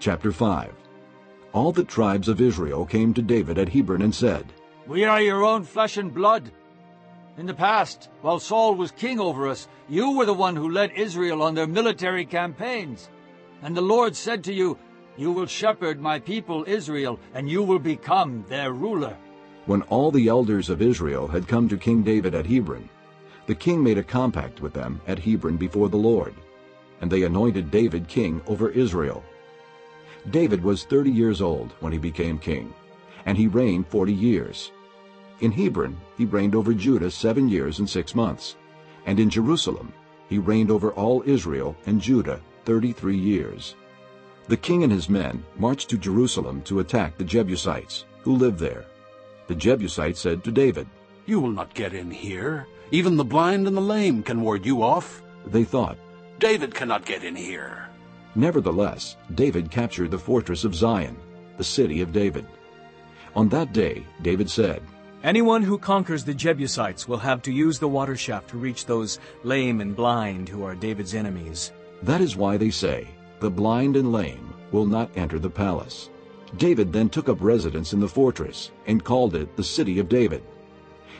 Chapter 5 All the tribes of Israel came to David at Hebron and said, We are your own flesh and blood. In the past, while Saul was king over us, you were the one who led Israel on their military campaigns. And the Lord said to you, You will shepherd my people Israel, and you will become their ruler. When all the elders of Israel had come to King David at Hebron, the king made a compact with them at Hebron before the Lord, and they anointed David king over Israel. David was thirty years old when he became king, and he reigned forty years. In Hebron he reigned over Judah seven years and six months, and in Jerusalem he reigned over all Israel and Judah thirty-three years. The king and his men marched to Jerusalem to attack the Jebusites, who lived there. The Jebusites said to David, You will not get in here. Even the blind and the lame can ward you off. They thought, David cannot get in here. Nevertheless, David captured the fortress of Zion, the city of David. On that day, David said, Anyone who conquers the Jebusites will have to use the water shaft to reach those lame and blind who are David's enemies. That is why they say, The blind and lame will not enter the palace. David then took up residence in the fortress and called it the City of David.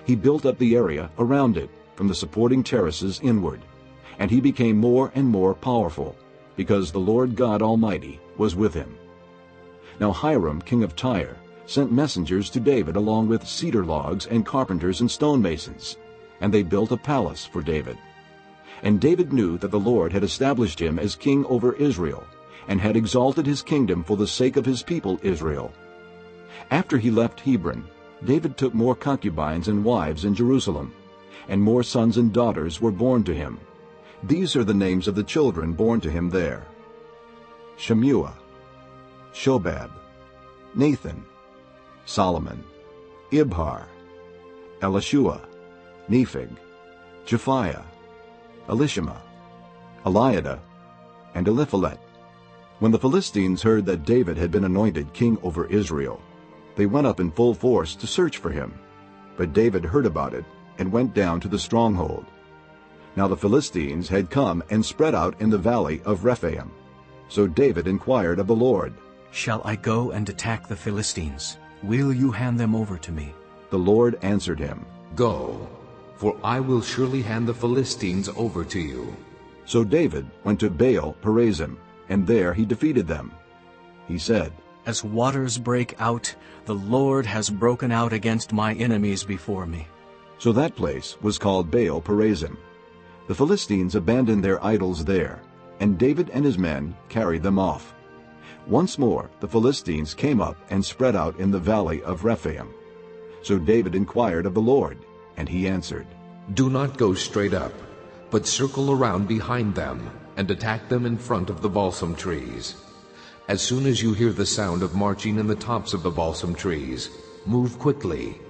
He built up the area around it, from the supporting terraces inward, and he became more and more powerful, because the Lord God Almighty was with him. Now Hiram, king of Tyre, sent messengers to David along with cedar logs and carpenters and stonemasons, and they built a palace for David. And David knew that the Lord had established him as king over Israel, and had exalted his kingdom for the sake of his people Israel. After he left Hebron, David took more concubines and wives in Jerusalem, and more sons and daughters were born to him. These are the names of the children born to him there. Shammua, Shobab, Nathan, Solomon, Ibhar, Elishua, Nepheg, Japhia, Elishama, Eliada, and Eliphelet. When the Philistines heard that David had been anointed king over Israel, they went up in full force to search for him. But David heard about it and went down to the stronghold. Now the Philistines had come and spread out in the valley of Rephaim. So David inquired of the Lord, Shall I go and attack the Philistines? Will you hand them over to me? The Lord answered him, Go, for I will surely hand the Philistines over to you. So David went to Baal Perazim, and there he defeated them. He said, As waters break out, the Lord has broken out against my enemies before me. So that place was called Baal Perazim. The Philistines abandoned their idols there, and David and his men carried them off. Once more the Philistines came up and spread out in the valley of Rephaim. So David inquired of the Lord, and he answered, Do not go straight up, but circle around behind them and attack them in front of the balsam trees. As soon as you hear the sound of marching in the tops of the balsam trees, move quickly,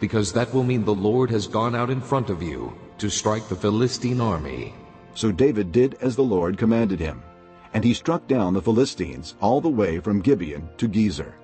because that will mean the Lord has gone out in front of you to strike the Philistine army. So David did as the Lord commanded him, and he struck down the Philistines all the way from Gibeon to Gezer.